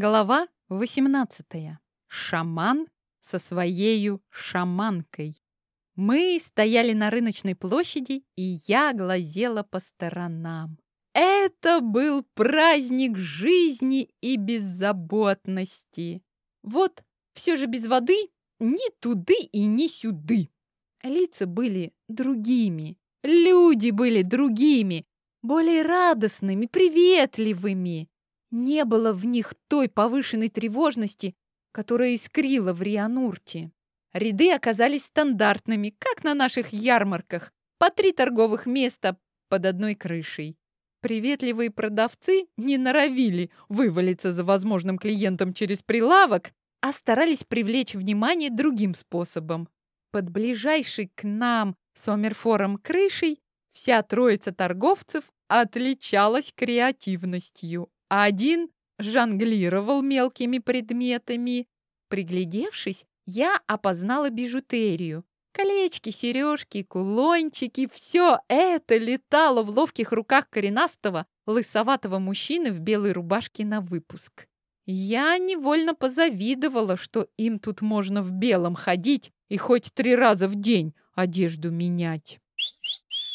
Глава 18. Шаман со своею шаманкой. Мы стояли на рыночной площади, и я глазела по сторонам. Это был праздник жизни и беззаботности. Вот все же без воды ни туды и ни сюды. Лица были другими, люди были другими, более радостными, приветливыми. Не было в них той повышенной тревожности, которая искрила в Рианурте. Ряды оказались стандартными, как на наших ярмарках, по три торговых места под одной крышей. Приветливые продавцы не норовили вывалиться за возможным клиентом через прилавок, а старались привлечь внимание другим способом. Под ближайшей к нам Сомерфором крышей вся троица торговцев отличалась креативностью. Один жонглировал мелкими предметами. Приглядевшись, я опознала бижутерию. Колечки, сережки, кулончики — все это летало в ловких руках коренастого, лысоватого мужчины в белой рубашке на выпуск. Я невольно позавидовала, что им тут можно в белом ходить и хоть три раза в день одежду менять.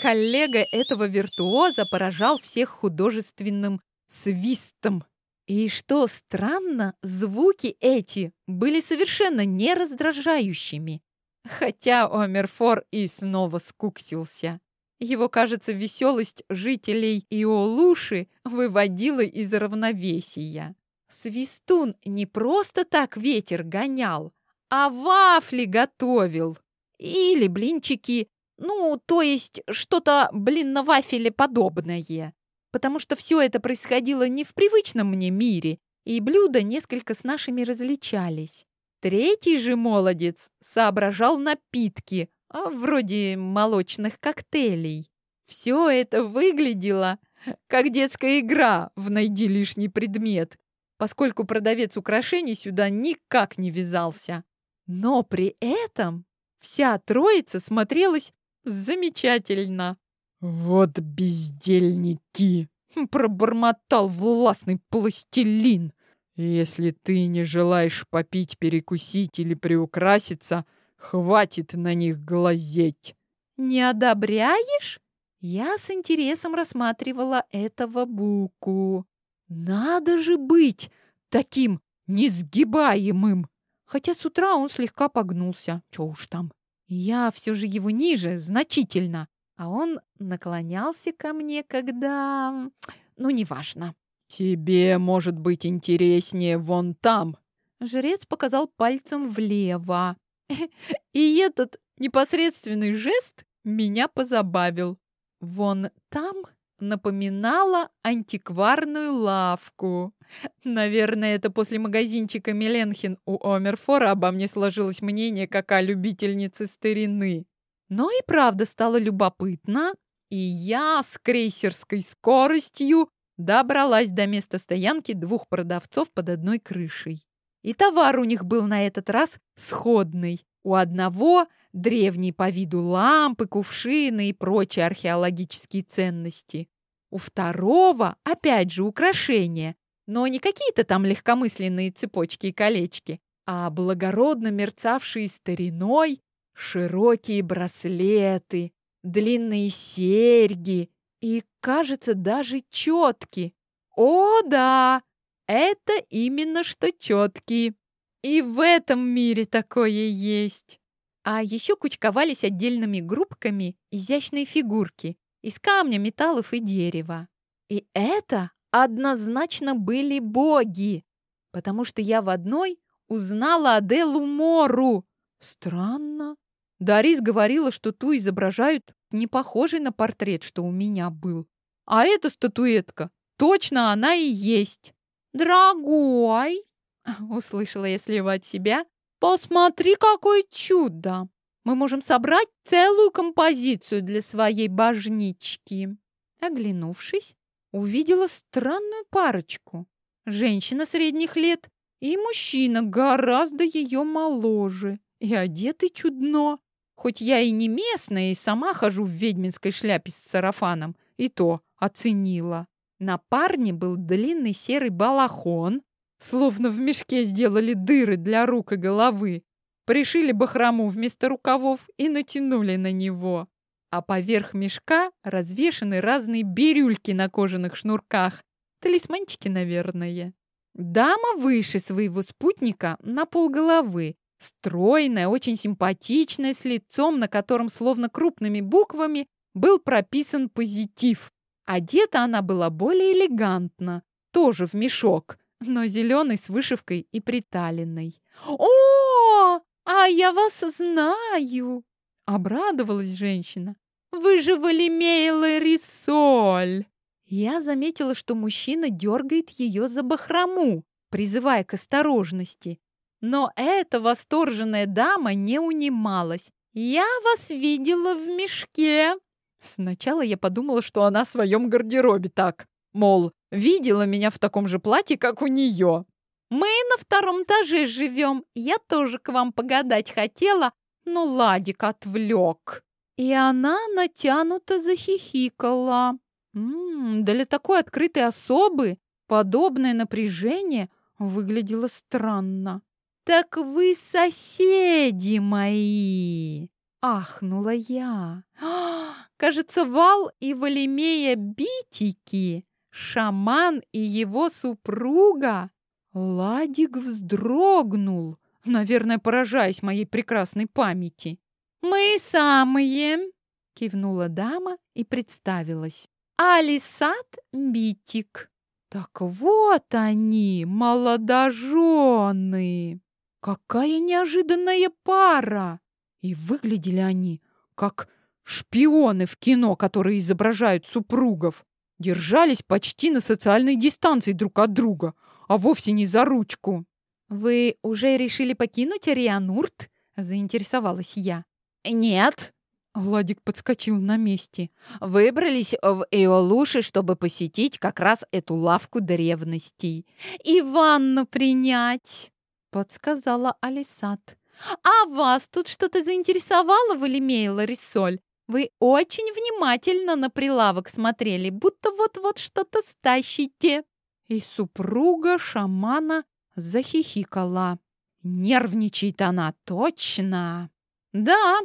Коллега этого виртуоза поражал всех художественным свистом. И что странно, звуки эти были совершенно не раздражающими. Хотя Омерфор и снова скуксился. Его, кажется, веселость жителей Иолуши выводила из равновесия. Свистун не просто так ветер гонял, а вафли готовил. Или блинчики, ну, то есть что-то, блин, на вафеле подобное потому что все это происходило не в привычном мне мире, и блюда несколько с нашими различались. Третий же молодец соображал напитки, а вроде молочных коктейлей. Все это выглядело как детская игра в «Найди лишний предмет», поскольку продавец украшений сюда никак не вязался. Но при этом вся троица смотрелась замечательно. «Вот бездельники!» — пробормотал властный пластилин. «Если ты не желаешь попить, перекусить или приукраситься, хватит на них глазеть». «Не одобряешь?» Я с интересом рассматривала этого буку. «Надо же быть таким несгибаемым!» Хотя с утра он слегка погнулся. Чё уж там. Я все же его ниже, значительно. А он наклонялся ко мне, когда... Ну, неважно. «Тебе, может быть, интереснее вон там». Жрец показал пальцем влево. И этот непосредственный жест меня позабавил. Вон там напоминала антикварную лавку. Наверное, это после магазинчика Меленхин у Омерфора обо мне сложилось мнение, как о любительнице старины. Но и правда стало любопытно, и я с крейсерской скоростью добралась до места стоянки двух продавцов под одной крышей. И товар у них был на этот раз сходный. У одного древние по виду лампы, кувшины и прочие археологические ценности. У второго, опять же, украшения, но не какие-то там легкомысленные цепочки и колечки, а благородно мерцавшие стариной Широкие браслеты, длинные серьги и, кажется, даже четки. О, да, это именно что четкие. И в этом мире такое есть. А еще кучковались отдельными группками изящные фигурки из камня, металлов и дерева. И это однозначно были боги, потому что я в одной узнала Аделу Мору. Странно. Дарис говорила, что ту изображают не похожей на портрет, что у меня был. А эта статуэтка, точно она и есть. «Дорогой!» — услышала я слева от себя. «Посмотри, какое чудо! Мы можем собрать целую композицию для своей божнички!» Оглянувшись, увидела странную парочку. Женщина средних лет и мужчина гораздо ее моложе и одетый чудно. Хоть я и не местная, и сама хожу в ведьминской шляпе с сарафаном, и то оценила. На парне был длинный серый балахон словно в мешке сделали дыры для рук и головы. Пришили бахрому вместо рукавов и натянули на него. А поверх мешка развешаны разные бирюльки на кожаных шнурках. Талисманчики, наверное. Дама выше своего спутника на полголовы. Стройная, очень симпатичная, с лицом, на котором словно крупными буквами был прописан позитив. Одета она была более элегантно, тоже в мешок, но зеленый с вышивкой и приталенной. «О, а я вас знаю!» — обрадовалась женщина. «Вы же Валимейла Рисоль!» Я заметила, что мужчина дергает ее за бахрому, призывая к осторожности. Но эта восторженная дама не унималась. «Я вас видела в мешке!» Сначала я подумала, что она в своем гардеробе так. Мол, видела меня в таком же платье, как у нее. Мы на втором этаже живем. Я тоже к вам погадать хотела, но Ладик отвлек. И она натянуто захихикала. М для такой открытой особы подобное напряжение выглядело странно. «Так вы соседи мои!» — ахнула я. Кажется, Вал и Валимея Битики, шаман и его супруга. Ладик вздрогнул, наверное, поражаясь моей прекрасной памяти. «Мы самые!» — кивнула дама и представилась. «Алисат Битик». «Так вот они, молодожены! Какая неожиданная пара!» И выглядели они, как Шпионы в кино, которые изображают супругов, держались почти на социальной дистанции друг от друга, а вовсе не за ручку. «Вы уже решили покинуть Рианурт?» — заинтересовалась я. «Нет», — Ладик подскочил на месте. «Выбрались в Эолуши, чтобы посетить как раз эту лавку древностей. И ванну принять», — подсказала Алисат. «А вас тут что-то заинтересовало, Валимея Рисоль? Вы очень внимательно на прилавок смотрели, будто вот-вот что-то стащите. И супруга шамана захихикала. Нервничает она точно. Да,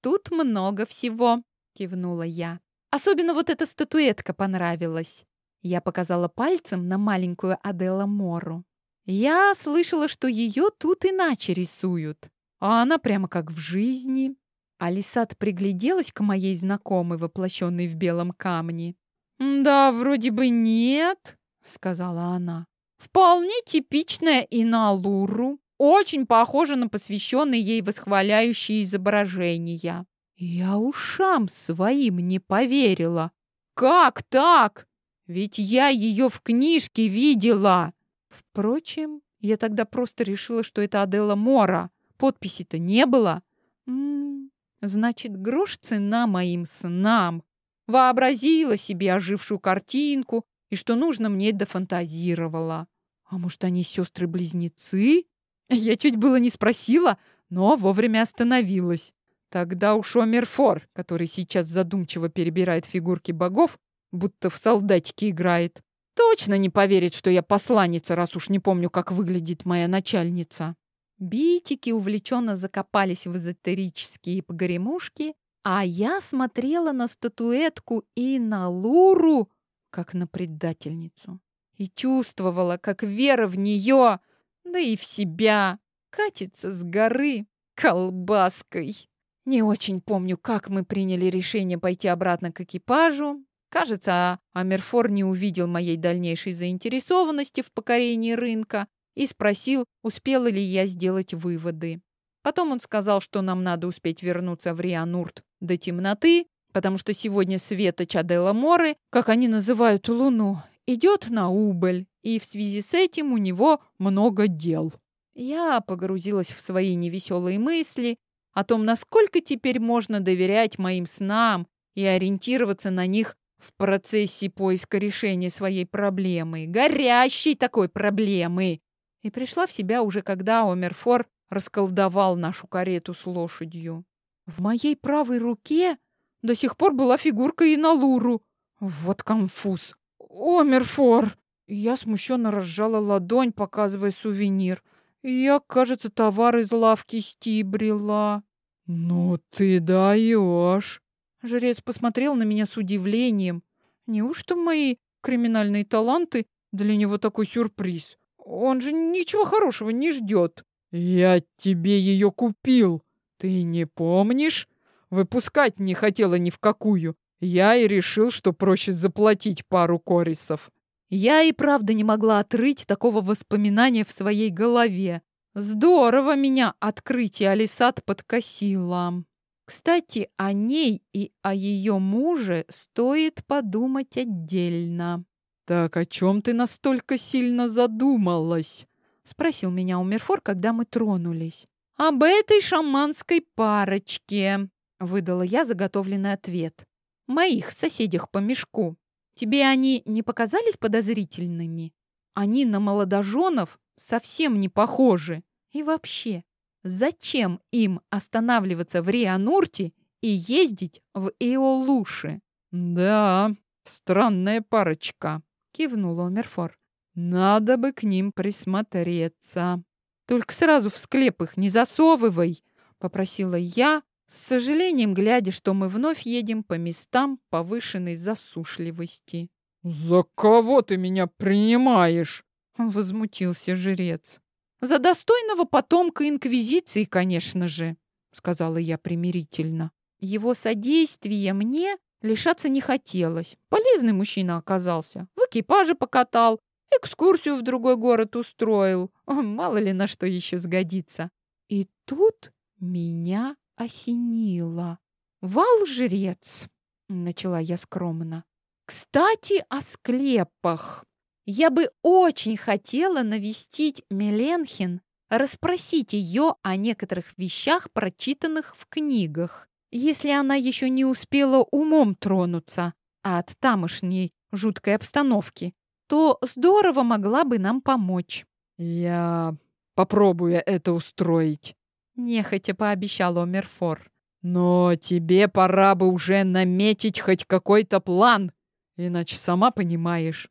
тут много всего, кивнула я. Особенно вот эта статуэтка понравилась. Я показала пальцем на маленькую Адела Мору. Я слышала, что ее тут иначе рисуют, а она прямо как в жизни. Алисат пригляделась к моей знакомой, воплощенной в белом камне. «Да, вроде бы нет», — сказала она. «Вполне типичная Иналуру. Очень похожа на посвященные ей восхваляющие изображения». Я ушам своим не поверила. «Как так? Ведь я ее в книжке видела!» Впрочем, я тогда просто решила, что это Адела Мора. Подписи-то не было. М -м, Значит, грош цена моим снам. Вообразила себе ожившую картинку и что нужно мне дофантазировала. А может, они сестры-близнецы? Я чуть было не спросила, но вовремя остановилась. Тогда уж Омерфор, который сейчас задумчиво перебирает фигурки богов, будто в солдатике играет, точно не поверит, что я посланница, раз уж не помню, как выглядит моя начальница. Битики увлеченно закопались в эзотерические погремушки, а я смотрела на статуэтку и на Луру, как на предательницу, и чувствовала, как вера в нее, да и в себя, катится с горы колбаской. Не очень помню, как мы приняли решение пойти обратно к экипажу. Кажется, Амерфор не увидел моей дальнейшей заинтересованности в покорении рынка и спросил, успела ли я сделать выводы. Потом он сказал, что нам надо успеть вернуться в Рианурт до темноты, потому что сегодня Света Чадела Моры, как они называют Луну, идет на убыль, и в связи с этим у него много дел. Я погрузилась в свои невеселые мысли о том, насколько теперь можно доверять моим снам и ориентироваться на них в процессе поиска решения своей проблемы, горящей такой проблемы, и пришла в себя уже когда Омерфор расколдовал нашу карету с лошадью. В моей правой руке до сих пор была фигурка Иналуру. Вот конфуз. Омерфор! Я смущенно разжала ладонь, показывая сувенир. Я, кажется, товар из лавки стибрила. «Ну ты даешь!» Жрец посмотрел на меня с удивлением. Неужто мои криминальные таланты для него такой сюрприз? Он же ничего хорошего не ждет. «Я тебе ее купил. Ты не помнишь? Выпускать не хотела ни в какую. Я и решил, что проще заплатить пару корисов». Я и правда не могла отрыть такого воспоминания в своей голове. Здорово меня открытие Алисат подкосило. Кстати, о ней и о ее муже стоит подумать отдельно. «Так о чем ты настолько сильно задумалась?» — спросил меня Умерфор, когда мы тронулись. «Об этой шаманской парочке», — выдала я заготовленный ответ. «Моих соседях по мешку. Тебе они не показались подозрительными? Они на молодоженов совсем не похожи. И вообще, зачем им останавливаться в Рианурте и ездить в Иолуши? Да, странная парочка, кивнула Омерфор. Надо бы к ним присмотреться. Только сразу в склеп их не засовывай, попросила я, с сожалением глядя, что мы вновь едем по местам повышенной засушливости. «За кого ты меня принимаешь?» — возмутился жрец. «За достойного потомка Инквизиции, конечно же», — сказала я примирительно. Его содействия мне лишаться не хотелось. Полезный мужчина оказался. В экипаже покатал, экскурсию в другой город устроил. Мало ли на что еще сгодится. И тут меня осенило. «Вал-жрец!» — начала я скромно. «Кстати, о склепах. Я бы очень хотела навестить Меленхин, расспросить ее о некоторых вещах, прочитанных в книгах, если она еще не успела умом тронуться от тамошней жуткой обстановки, то здорово могла бы нам помочь». «Я попробую это устроить», Нехотя пообещал Омерфор. Но тебе пора бы уже наметить хоть какой-то план, иначе сама понимаешь.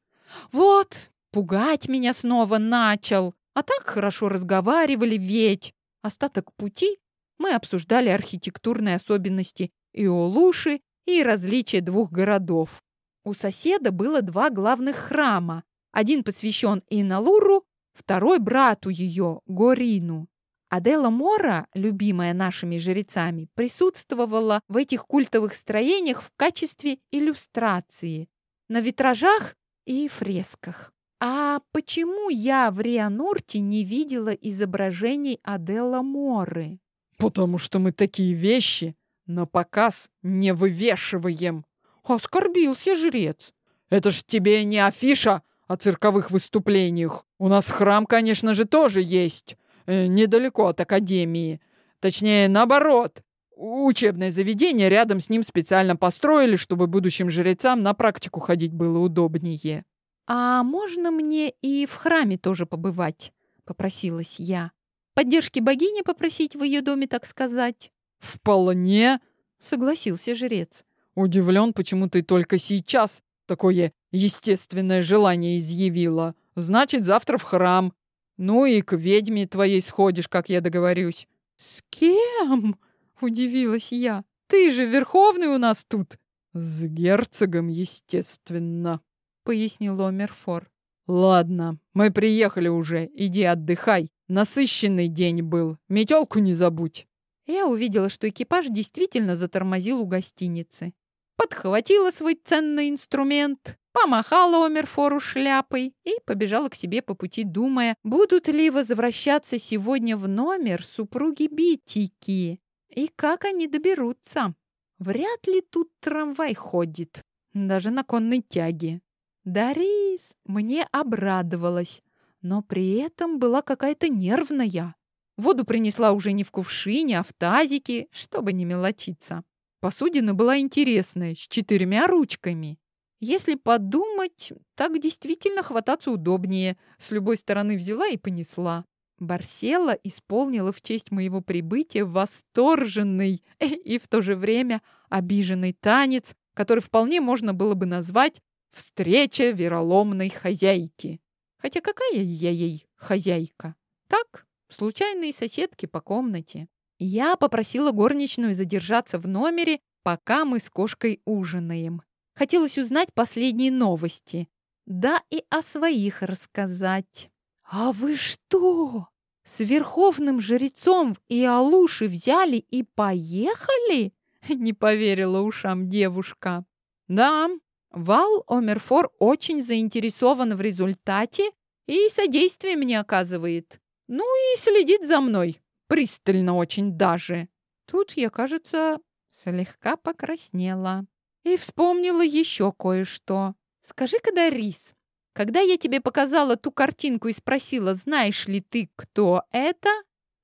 Вот, пугать меня снова начал. А так хорошо разговаривали ведь. Остаток пути мы обсуждали архитектурные особенности Иолуши и различия двух городов. У соседа было два главных храма. Один посвящен Иналуру, второй брату ее, Горину. Адела Мора, любимая нашими жрецами, присутствовала в этих культовых строениях в качестве иллюстрации на витражах и фресках. А почему я в Рианурте не видела изображений Адела Моры? Потому что мы такие вещи на показ не вывешиваем. Оскорбился жрец. Это ж тебе не афиша о цирковых выступлениях. У нас храм, конечно же, тоже есть. Э, недалеко от академии. Точнее, наоборот. Учебное заведение рядом с ним специально построили, чтобы будущим жрецам на практику ходить было удобнее. «А можно мне и в храме тоже побывать?» — попросилась я. «Поддержки богини попросить в ее доме, так сказать?» «Вполне», — согласился жрец. «Удивлен, почему ты только сейчас такое естественное желание изъявила. Значит, завтра в храм. Ну и к ведьме твоей сходишь, как я договорюсь. С кем? Удивилась я. Ты же верховный у нас тут. С герцогом, естественно, пояснил Омерфор. Ладно, мы приехали уже. Иди отдыхай. Насыщенный день был. Метелку не забудь. Я увидела, что экипаж действительно затормозил у гостиницы. Подхватила свой ценный инструмент, помахала Омерфору шляпой и побежала к себе по пути, думая, будут ли возвращаться сегодня в номер супруги Битики и как они доберутся. Вряд ли тут трамвай ходит, даже на конной тяге. Дарис мне обрадовалась, но при этом была какая-то нервная. Воду принесла уже не в кувшине, а в тазике, чтобы не мелочиться. Посудина была интересная, с четырьмя ручками. Если подумать, так действительно хвататься удобнее. С любой стороны взяла и понесла. Барсела исполнила в честь моего прибытия восторженный и в то же время обиженный танец, который вполне можно было бы назвать Встреча вероломной хозяйки. Хотя какая я ей хозяйка? Так, случайные соседки по комнате. Я попросила горничную задержаться в номере, пока мы с кошкой ужинаем. Хотелось узнать последние новости. Да и о своих рассказать. «А вы что, с верховным жрецом и Алуши взяли и поехали?» Не поверила ушам девушка. «Да, Вал Омерфор очень заинтересован в результате и содействие мне оказывает. Ну и следит за мной. Пристально очень даже. Тут я, кажется, слегка покраснела. И вспомнила еще кое-что. Скажи-ка, Дарис, когда я тебе показала ту картинку и спросила, знаешь ли ты, кто это,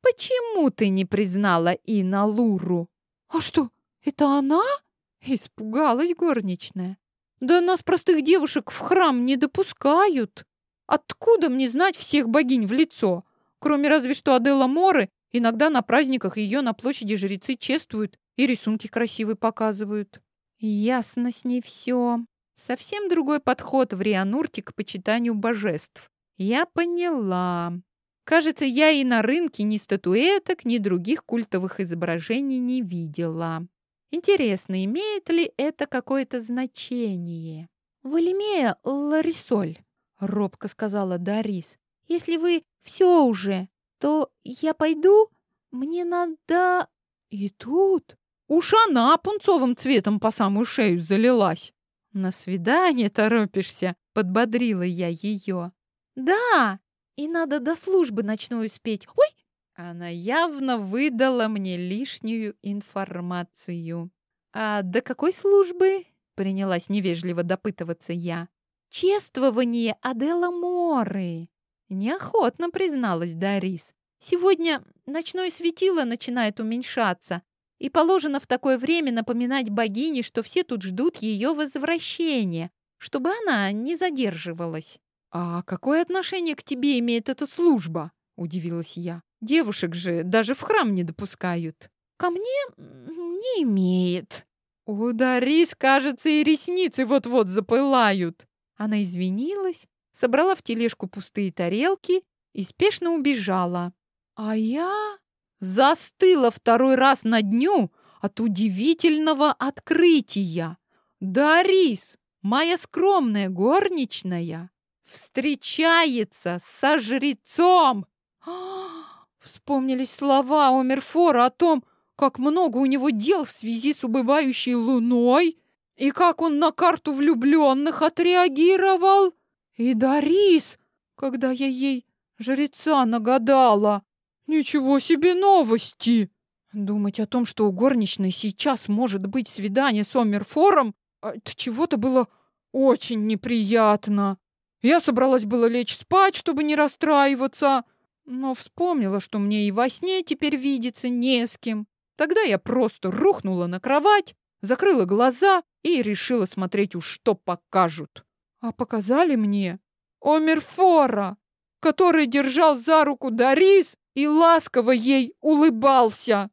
почему ты не признала Ина Луру? А что, это она? Испугалась горничная. Да нас, простых девушек, в храм не допускают. Откуда мне знать всех богинь в лицо? Кроме разве что Аделла Моры, иногда на праздниках ее на площади жрецы чествуют и рисунки красивые показывают. Ясно с ней все. Совсем другой подход в Рианурте к почитанию божеств. Я поняла. Кажется, я и на рынке ни статуэток, ни других культовых изображений не видела. Интересно, имеет ли это какое-то значение? «Валимея Ларисоль», — робко сказала Дарис, — «если вы все уже, то я пойду? Мне надо...» И тут уж она пунцовым цветом по самую шею залилась. «На свидание торопишься?» — подбодрила я ее. «Да, и надо до службы ночной успеть. Ой, она явно выдала мне лишнюю информацию. «А до какой службы?» — принялась невежливо допытываться я. «Чествование Адела Моры!» Неохотно призналась Дарис. «Сегодня ночное светило начинает уменьшаться, и положено в такое время напоминать богине, что все тут ждут ее возвращения, чтобы она не задерживалась». «А какое отношение к тебе имеет эта служба?» — удивилась я. Девушек же даже в храм не допускают. Ко мне не имеет. У Дарис, кажется, и ресницы вот-вот запылают. Она извинилась, собрала в тележку пустые тарелки и спешно убежала. А я застыла второй раз на дню от удивительного открытия. Дарис, моя скромная горничная, встречается со жрецом. Вспомнились слова Омерфора о том, как много у него дел в связи с убывающей луной, и как он на карту влюбленных отреагировал. И Дарис, когда я ей жреца нагадала. Ничего себе новости! Думать о том, что у горничной сейчас может быть свидание с Омерфором, от чего-то было очень неприятно. Я собралась было лечь спать, чтобы не расстраиваться, но вспомнила, что мне и во сне теперь видеться не с кем. Тогда я просто рухнула на кровать, закрыла глаза и решила смотреть уж что покажут. А показали мне Омерфора, который держал за руку Дарис и ласково ей улыбался.